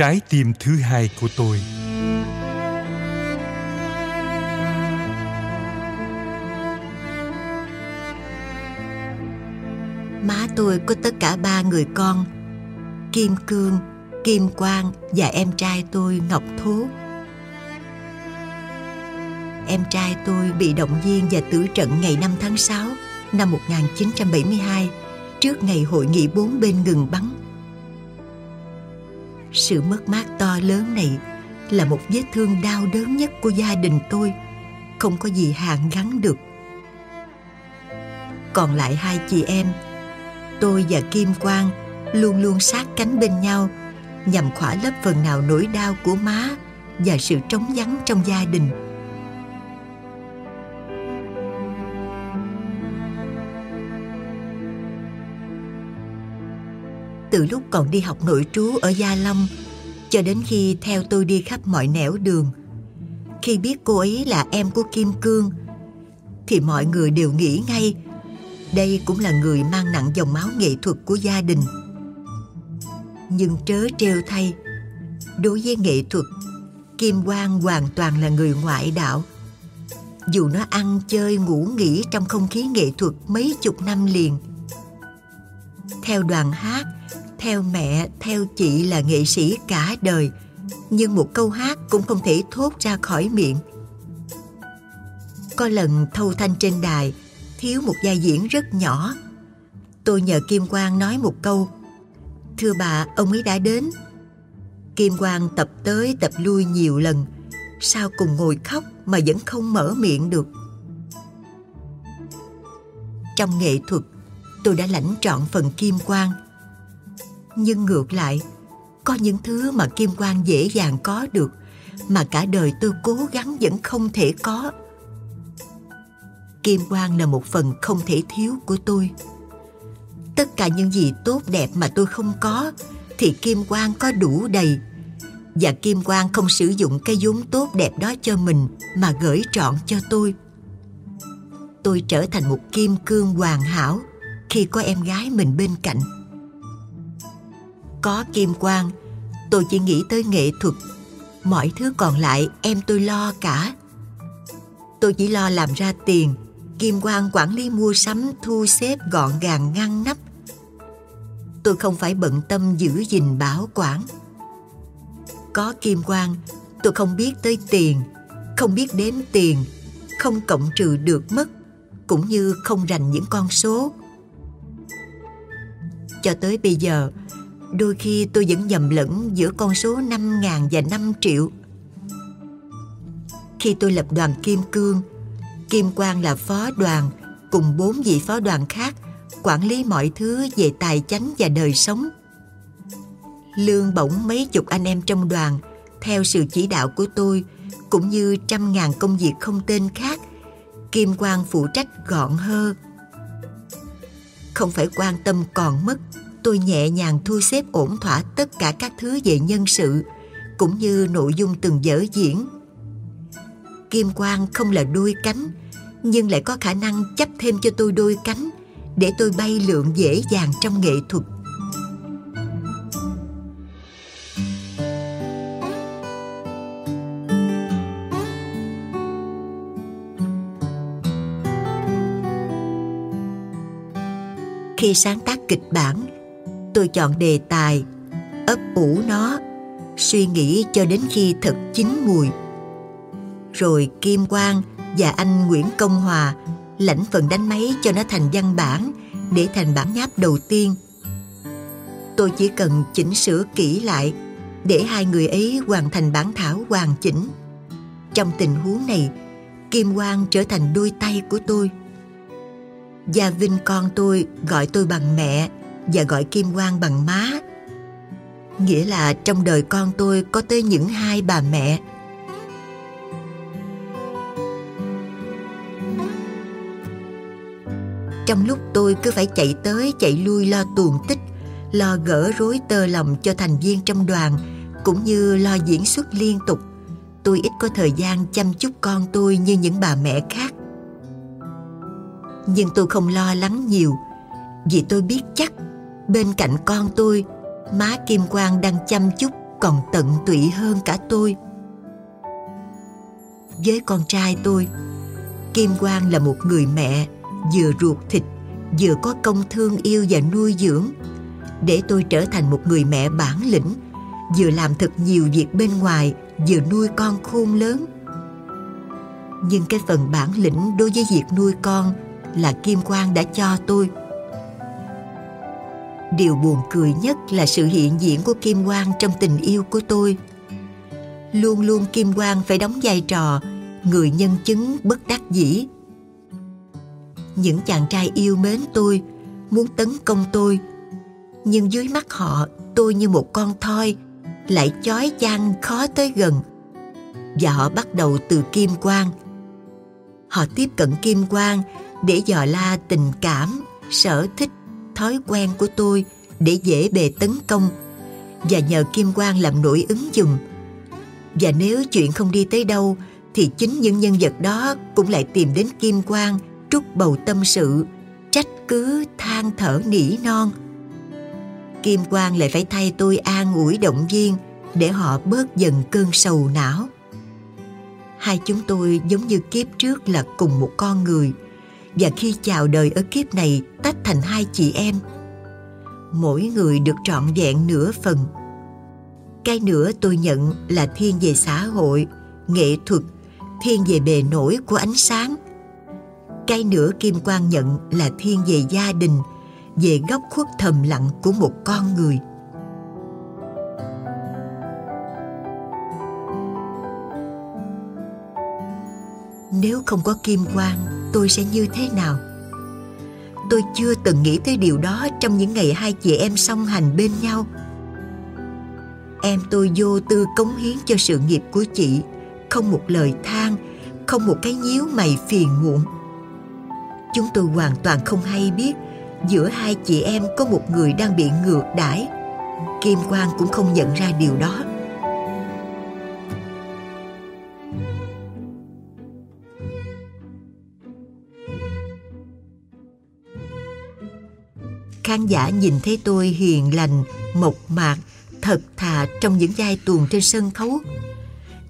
trái tim thứ hai của tôi má tôi có tất cả ba người con, kim cương, kim quang và em trai tôi ngọc thố em trai tôi bị động viên và tử trận ngày 5 tháng 6 năm 1972 trước ngày hội nghị bốn bên ngừng bắn. Sự mất mát to lớn này là một vết thương đau đớn nhất của gia đình tôi, không có gì hàn gắn được. Còn lại hai chị em, tôi và Kim Quang luôn luôn sát cánh bên nhau nhằm khỏa lấp phần nào nỗi đau của má và sự trống vắng trong gia đình. Từ lúc còn đi học nội trú ở Gia Long cho đến khi theo tôi đi khắp mọi nẻo đường. Khi biết cô ấy là em của Kim Cương thì mọi người đều nghĩ ngay đây cũng là người mang nặng dòng máu nghệ thuật của gia đình. Nhưng trớ trêu thay, đối với nghệ thuật, Kim Quang hoàn toàn là người ngoại đạo. Dù nó ăn chơi ngủ nghỉ trong không khí nghệ thuật mấy chục năm liền. Theo đoàn hát, theo mẹ, theo chị là nghệ sĩ cả đời, nhưng một câu hát cũng không thể thốt ra khỏi miệng. Có lần thâu thanh trên đài, thiếu một vai diễn rất nhỏ. Tôi nhờ Kim Quang nói một câu, Thưa bà, ông ấy đã đến. Kim Quang tập tới tập lui nhiều lần, sao cùng ngồi khóc mà vẫn không mở miệng được. Trong nghệ thuật, tôi đã lãnh trọn phần Kim Quang, nhưng ngược lại, có những thứ mà kim quang dễ dàng có được, mà cả đời tôi cố gắng vẫn không thể có. Kim quang là một phần không thể thiếu của tôi. Tất cả những gì tốt đẹp mà tôi không có, thì kim quang có đủ đầy. Và kim quang không sử dụng cái vốn tốt đẹp đó cho mình, mà gửi trọn cho tôi. Tôi trở thành một kim cương hoàn hảo khi có em gái mình bên cạnh có kim quang, tôi chỉ nghĩ tới nghệ thuật. Mọi thứ còn lại em tôi lo cả. Tôi chỉ lo làm ra tiền, kim quang quản lý mua sắm thu xếp gọn gàng ngăn nắp. Tôi không phải bận tâm giữ gìn bảo quản. Có kim quang, tôi không biết tới tiền, không biết đếm tiền, không cộng trừ được mất, cũng như không rành những con số. Cho tới bây giờ, Đôi khi tôi vẫn nhầm lẫn giữa con số 5 ngàn và 5 triệu. Khi tôi lập đoàn Kim Cương, Kim Quang là phó đoàn cùng bốn vị phó đoàn khác quản lý mọi thứ về tài chánh và đời sống. Lương bổng mấy chục anh em trong đoàn theo sự chỉ đạo của tôi cũng như trăm ngàn công việc không tên khác Kim Quang phụ trách gọn hơn không phải quan tâm còn mất tôi nhẹ nhàng thu xếp ổn thỏa tất cả các thứ về nhân sự cũng như nội dung từng vở diễn. Kim quang không là đôi cánh nhưng lại có khả năng chấp thêm cho tôi đôi cánh để tôi bay lượn dễ dàng trong nghệ thuật. Khi sáng tác kịch bản, tôi chọn đề tài, ấp ủ nó, suy nghĩ cho đến khi thật chín mùi. Rồi kim quang và anh nguyễn công hòa lãnh phần đánh máy cho nó thành văn bản để thành bản nháp đầu tiên. Tôi chỉ cần chỉnh sửa kỹ lại để hai người ấy hoàn thành bản thảo hoàn chỉnh. Trong tình huống này, kim quang trở thành đôi tay của tôi. Gia Vinh con tôi gọi tôi bằng mẹ và gọi Kim Quang bằng má. Nghĩa là trong đời con tôi có tới những hai bà mẹ. Trong lúc tôi cứ phải chạy tới chạy lui lo tuồng tích, lo gỡ rối tơ lòng cho thành viên trong đoàn, cũng như lo diễn xuất liên tục, tôi ít có thời gian chăm chút con tôi như những bà mẹ khác. Nhưng tôi không lo lắng nhiều, vì tôi biết chắc bên cạnh con tôi, má kim quang đang chăm chút còn tận tụy hơn cả tôi. Với con trai tôi, kim quang là một người mẹ, vừa ruột thịt, vừa có công thương yêu và nuôi dưỡng. Để tôi trở thành một người mẹ bản lĩnh, vừa làm thật nhiều việc bên ngoài, vừa nuôi con khôn lớn. Nhưng cái phần bản lĩnh đối với việc nuôi con là kim quang đã cho tôi điều buồn cười nhất là sự hiện diện của kim quang trong tình yêu của tôi. Luôn luôn kim quang phải đóng vai trò người nhân chứng bất đắc dĩ. Những chàng trai yêu mến tôi, muốn tấn công tôi, nhưng dưới mắt họ, tôi như một con thoi, lại chói chang khó tới gần. Và họ bắt đầu từ kim quang. Họ tiếp cận kim quang để dò la tình cảm, sở thích thói quen của tôi để dễ bề tấn công. Và nhờ kim quang làm nổi ứng dùng và nếu chuyện không đi tới đâu, thì chính những nhân vật đó cũng lại tìm đến kim quang trút bầu tâm sự, trách cứ, than thở, nỉ non. Kim quang lại phải thay tôi an ủi động viên để họ bớt dần cơn sầu não. Hai chúng tôi giống như kiếp trước là cùng một con người và khi chào đời ở kiếp này, tách thành hai chị em. Mỗi người được trọn vẹn nửa phần. Cái nửa tôi nhận là thiên về xã hội, nghệ thuật, thiên về bề nổi của ánh sáng. Cái nửa kim quang nhận là thiên về gia đình, về góc khuất thầm lặng của một con người. Nếu không có kim quang tôi sẽ như thế nào? Tôi chưa từng nghĩ tới điều đó trong những ngày hai chị em song hành bên nhau. Em tôi vô tư cống hiến cho sự nghiệp của chị, không một lời than, không một cái nhíu mày phiền muộn. Chúng tôi hoàn toàn không hay biết giữa hai chị em có một người đang bị ngược đãi. Kim quang cũng không nhận ra điều đó. Khán giả nhìn thấy tôi hiền lành, mộc mạc, thật thà trong những vai tuồng trên sân khấu.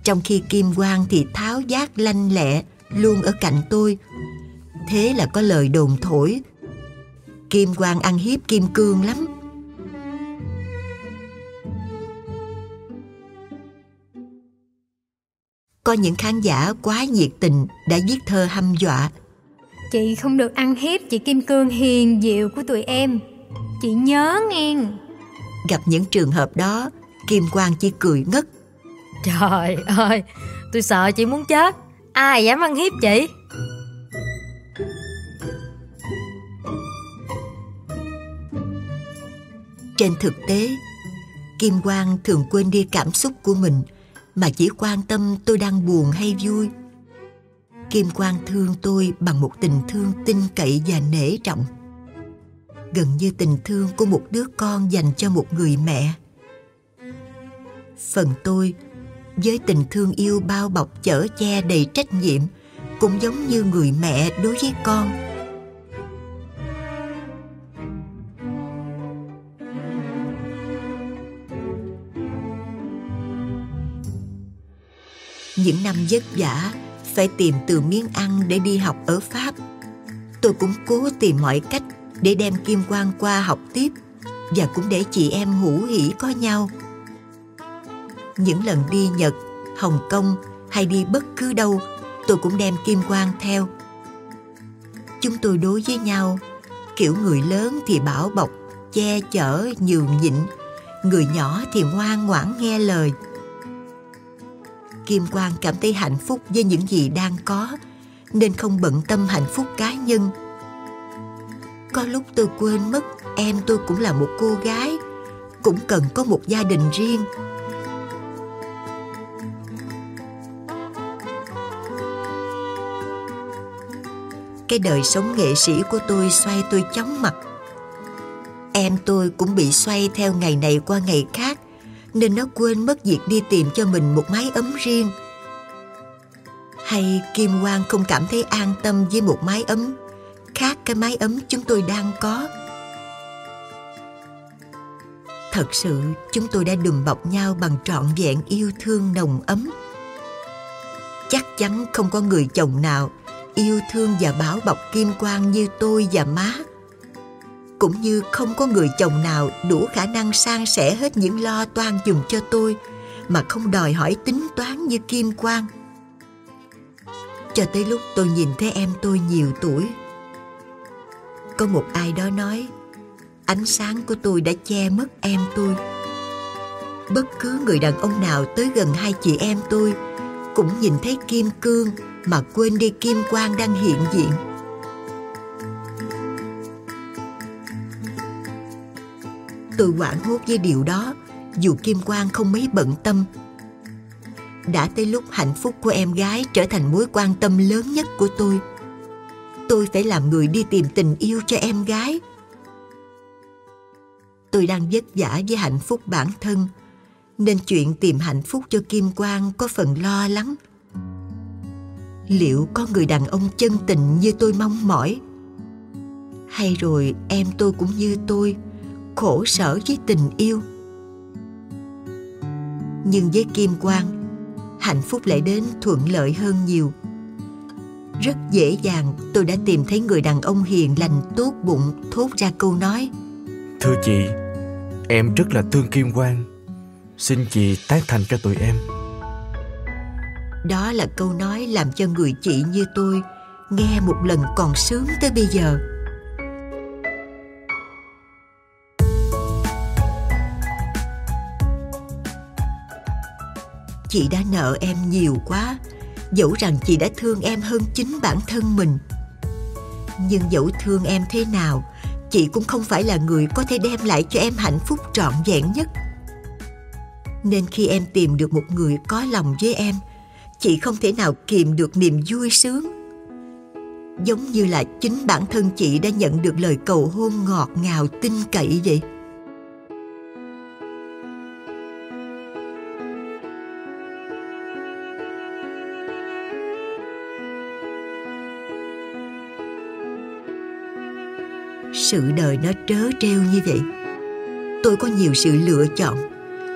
Trong khi kim quang thì tháo giác lanh lẹ luôn ở cạnh tôi. Thế là có lời đồn thổi. Kim quang ăn hiếp kim cương lắm. Có những khán giả quá nhiệt tình đã viết thơ hăm dọa chị không được ăn hiếp chị kim cương hiền diệu của tụi em. Chị nhớ nghe. Gặp những trường hợp đó kim quang chỉ cười ngất. Trời ơi tôi sợ chị muốn chết. Ai dám ăn hiếp chị? Trên thực tế kim quang thường quên đi cảm xúc của mình mà chỉ quan tâm tôi đang buồn hay vui kim quang thương tôi bằng một tình thương tin cậy và nể trọng. Gần như tình thương của một đứa con dành cho một người mẹ. Phần tôi, với tình thương yêu bao bọc chở che đầy trách nhiệm, cũng giống như người mẹ đối với con. Những năm vất vả phải tìm từ miếng ăn để đi học ở pháp. Tôi cũng cố tìm mọi cách để đem kim quang qua học tiếp và cũng để chị em hữu hỉ có nhau. Những lần đi nhật, hồng kông hay đi bất cứ đâu, tôi cũng đem kim quang theo. Chúng tôi đối với nhau, kiểu người lớn thì bảo bọc, che chở, nhường nhịn, người nhỏ thì ngoan ngoãn nghe lời kim quang cảm thấy hạnh phúc với những gì đang có, nên không bận tâm hạnh phúc cá nhân. Có lúc tôi quên mất, em tôi cũng là một cô gái, cũng cần có một gia đình riêng. Cái đời sống nghệ sĩ của tôi xoay tôi chóng mặt. Em tôi cũng bị xoay theo ngày này qua ngày khác nên nó quên mất việc đi tìm cho mình một mái ấm riêng hay kim quang không cảm thấy an tâm với một mái ấm khác cái mái ấm chúng tôi đang có Thật sự, chúng tôi đã đùm bọc nhau bằng trọn vẹn yêu thương nồng ấm. Chắc chắn không có người chồng nào yêu thương và bảo bọc kim quang như tôi và má. Cũng như không có người chồng nào đủ khả năng san sẻ hết những lo toan dùng cho tôi, mà không đòi hỏi tính toán như kim quang. Cho tới lúc tôi nhìn thấy em tôi nhiều tuổi. Có một ai đó nói, ánh sáng của tôi đã che mất em tôi bất cứ người đàn ông nào tới gần hai chị em tôi cũng nhìn thấy kim cương mà quên đi kim quang đang hiện diện tôi hoảng hốt với điều đó, dù kim quang không mấy bận tâm. Đã tới lúc hạnh phúc của em gái trở thành mối quan tâm lớn nhất của tôi. Tôi phải làm người đi tìm tình yêu cho em gái. Tôi đang vất vả với hạnh phúc bản thân, nên chuyện tìm hạnh phúc cho kim quang có phần lo lắng. Liệu có người đàn ông chân tình như tôi mong mỏi? Hay rồi em tôi cũng như tôi khổ sở với tình yêu nhưng với kim quang hạnh phúc lại đến thuận lợi hơn nhiều rất dễ dàng tôi đã tìm thấy người đàn ông hiền lành tốt bụng thốt ra câu nói Thưa chị, em rất là thương Kim Quang. Xin chị tán thành cho tụi em. Đó là câu nói làm cho người chị như tôi nghe một lần còn sướng tới bây giờ. Chị đã nợ em nhiều quá, dẫu rằng chị đã thương em hơn chính bản thân mình. Nhưng dẫu thương em thế nào, chị cũng không phải là người có thể đem lại cho em hạnh phúc trọn vẹn nhất. Nên khi em tìm được một người có lòng với em, chị không thể nào kìm được niềm vui sướng giống như là chính bản thân chị đã nhận được lời cầu hôn ngọt ngào tin cậy vậy sự đời nó trớ trêu như vậy tôi có nhiều sự lựa chọn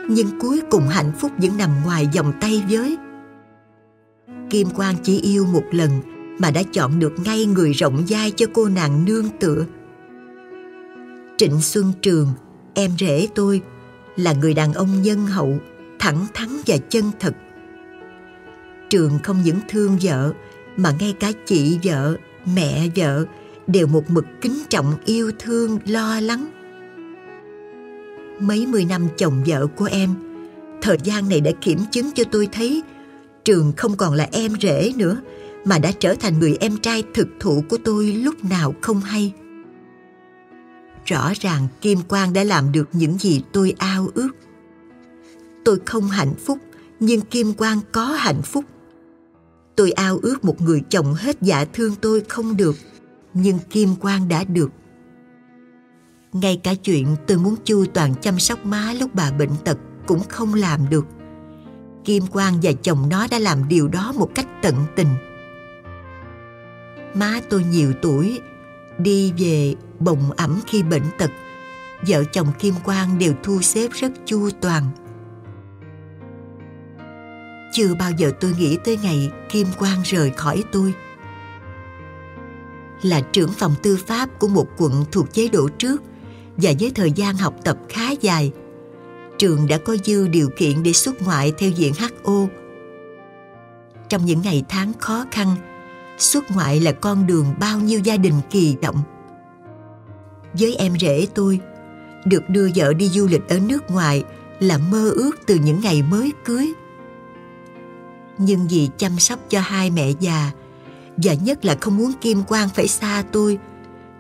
nhưng cuối cùng hạnh phúc vẫn nằm ngoài vòng tay với Kim Quang chỉ yêu một lần mà đã chọn được ngay người rộng vai cho cô nàng nương tựa. Trịnh Xuân Trường, em rể tôi, là người đàn ông nhân hậu, thẳng thắn và chân thật. Trường không những thương vợ mà ngay cả chị vợ, mẹ vợ đều một mực kính trọng yêu thương lo lắng. Mấy mươi năm chồng vợ của em, thời gian này đã kiểm chứng cho tôi thấy Trường không còn là em rể nữa mà đã trở thành người em trai thực thụ của tôi lúc nào không hay. Rõ ràng Kim Quang đã làm được những gì tôi ao ước. Tôi không hạnh phúc, nhưng Kim Quang có hạnh phúc. Tôi ao ước một người chồng hết dạ thương tôi không được, nhưng Kim Quang đã được. Ngay cả chuyện tôi muốn chu toàn chăm sóc má lúc bà bệnh tật cũng không làm được Kim Quang và chồng nó đã làm điều đó một cách tận tình. Má tôi nhiều tuổi, đi về bồng ẩm khi bệnh tật. Vợ chồng Kim Quang đều thu xếp rất chu toàn. Chưa bao giờ tôi nghĩ tới ngày Kim Quang rời khỏi tôi. Là trưởng phòng tư pháp của một quận thuộc chế độ trước và với thời gian học tập khá dài – trường đã có dư điều kiện để xuất ngoại theo diện HO. Trong những ngày tháng khó khăn, xuất ngoại là con đường bao nhiêu gia đình kỳ vọng. Với em rể tôi, được đưa vợ đi du lịch ở nước ngoài là mơ ước từ những ngày mới cưới. Nhưng vì chăm sóc cho hai mẹ già và nhất là không muốn Kim Quang phải xa tôi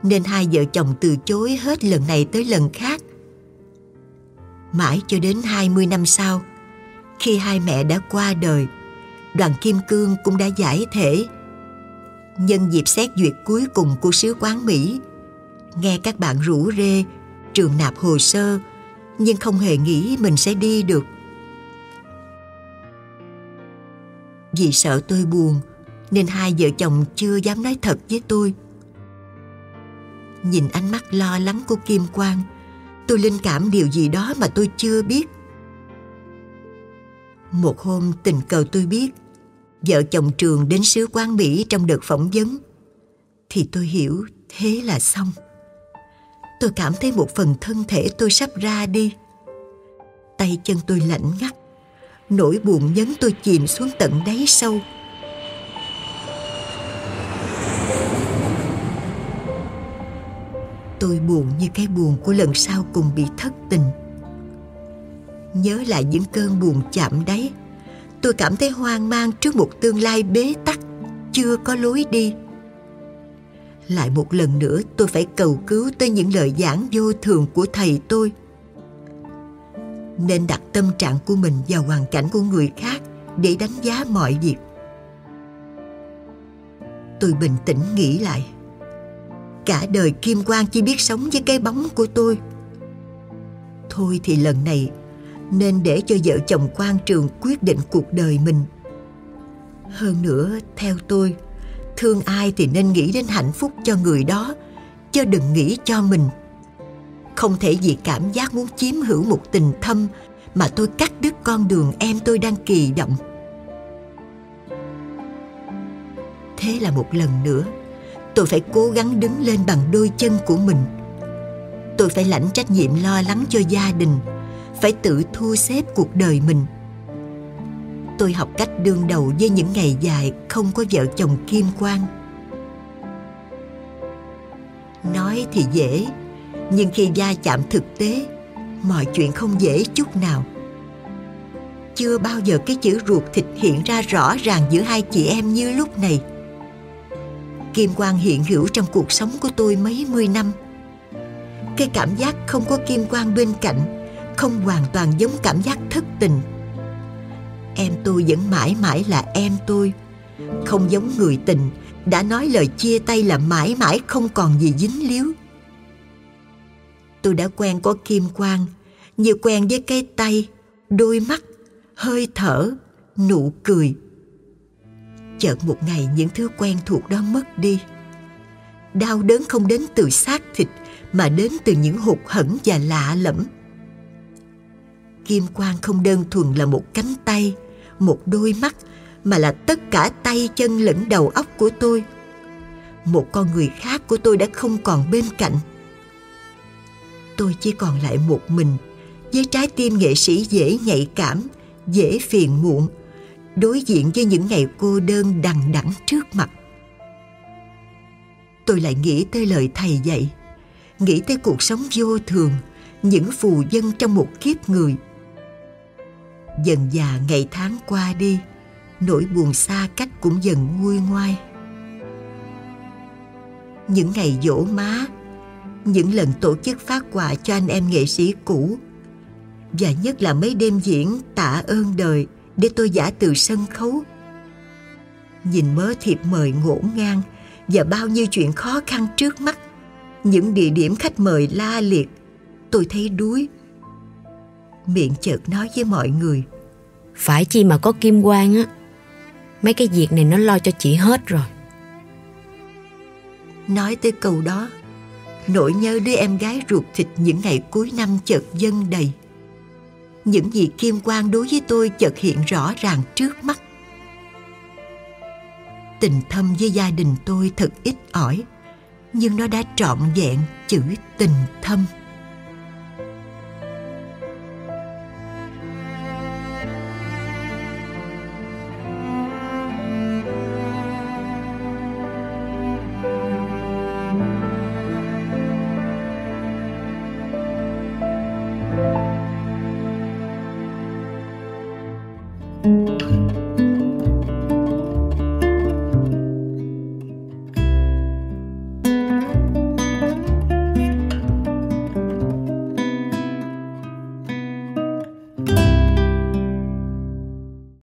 nên hai vợ chồng từ chối hết lần này tới lần khác – Mãi cho đến 20 năm sau, khi hai mẹ đã qua đời, đoàn Kim Cương cũng đã giải thể. Nhân dịp xét duyệt cuối cùng của sứ quán Mỹ, nghe các bạn rủ rê, trường nạp hồ sơ, nhưng không hề nghĩ mình sẽ đi được. Vì sợ tôi buồn, nên hai vợ chồng chưa dám nói thật với tôi. Nhìn ánh mắt lo lắng của Kim Quang, tôi linh cảm điều gì đó mà tôi chưa biết. Một hôm tình cờ tôi biết vợ chồng trường đến sứ quán mỹ trong đợt phỏng vấn. Thì tôi hiểu thế là xong. Tôi cảm thấy một phần thân thể tôi sắp ra đi. Tay chân tôi lạnh ngắt nỗi buồn nhấn tôi chìm xuống tận đáy sâu. Tôi buồn như cái buồn của lần sau cùng bị thất tình. Nhớ lại những cơn buồn chạm đáy, tôi cảm thấy hoang mang trước một tương lai bế tắc, chưa có lối đi. Lại một lần nữa, tôi phải cầu cứu tới những lời giảng vô thường của thầy tôi. Nên đặt tâm trạng của mình vào hoàn cảnh của người khác để đánh giá mọi việc. Tôi bình tĩnh nghĩ lại cả đời kim quang chỉ biết sống với cái bóng của tôi. Thôi thì lần này, nên để cho vợ chồng quang trường quyết định cuộc đời mình. Hơn nữa, theo tôi, thương ai thì nên nghĩ đến hạnh phúc cho người đó, chứ đừng nghĩ cho mình. Không thể vì cảm giác muốn chiếm hữu một tình thâm mà tôi cắt đứt con đường em tôi đang kỳ động. thế là một lần nữa tôi phải cố gắng đứng lên bằng đôi chân của mình. Tôi phải lãnh trách nhiệm lo lắng cho gia đình, phải tự thu xếp cuộc đời mình. Tôi học cách đương đầu với những ngày dài không có vợ chồng kim quan. Nói thì dễ, nhưng khi va chạm thực tế, mọi chuyện không dễ chút nào. Chưa bao giờ cái chữ ruột thịt hiện ra rõ ràng giữa hai chị em như lúc này kim quang hiện hữu trong cuộc sống của tôi mấy mươi năm. Cái cảm giác không có kim quang bên cạnh không hoàn toàn giống cảm giác thất tình. Em tôi vẫn mãi mãi là em tôi, không giống người tình, đã nói lời chia tay là mãi mãi không còn gì dính líu. Tôi đã quen có kim quang, như quen với cái tay, đôi mắt, hơi thở, nụ cười chợt một ngày những thứ quen thuộc đó mất đi. Đau đớn không đến từ xác thịt, mà đến từ những hụt hẫng và lạ lẫm. Kim quang không đơn thuần là một cánh tay, một đôi mắt, mà là tất cả tay chân lẫn đầu óc của tôi. Một con người khác của tôi đã không còn bên cạnh. Tôi chỉ còn lại một mình, với trái tim nghệ sĩ dễ nhạy cảm, dễ phiền muộn đối diện với những ngày cô đơn đằng đẵng trước mặt. Tôi lại nghĩ tới lời thầy dạy, nghĩ tới cuộc sống vô thường, những phù dân trong một kiếp người. Dần dà ngày tháng qua đi, nỗi buồn xa cách cũng dần nguôi ngoai. Những ngày dỗ má, những lần tổ chức phát quà cho anh em nghệ sĩ cũ, và nhất là mấy đêm diễn tạ ơn đời để tôi giả từ sân khấu. Nhìn mớ thiệp mời ngổn ngang và bao nhiêu chuyện khó khăn trước mắt những địa điểm khách mời la liệt tôi thấy đuối. Miệng chợt nói với mọi người phải chi mà có kim quang á mấy cái việc này nó lo cho chị hết rồi. Nói tới câu đó nỗi nhớ đứa em gái ruột thịt những ngày cuối năm chợt dâng đầy những gì kim quang đối với tôi chợt hiện rõ ràng trước mắt. Tình thâm với gia đình tôi thật ít ỏi, nhưng nó đã trọn vẹn chữ tình thâm.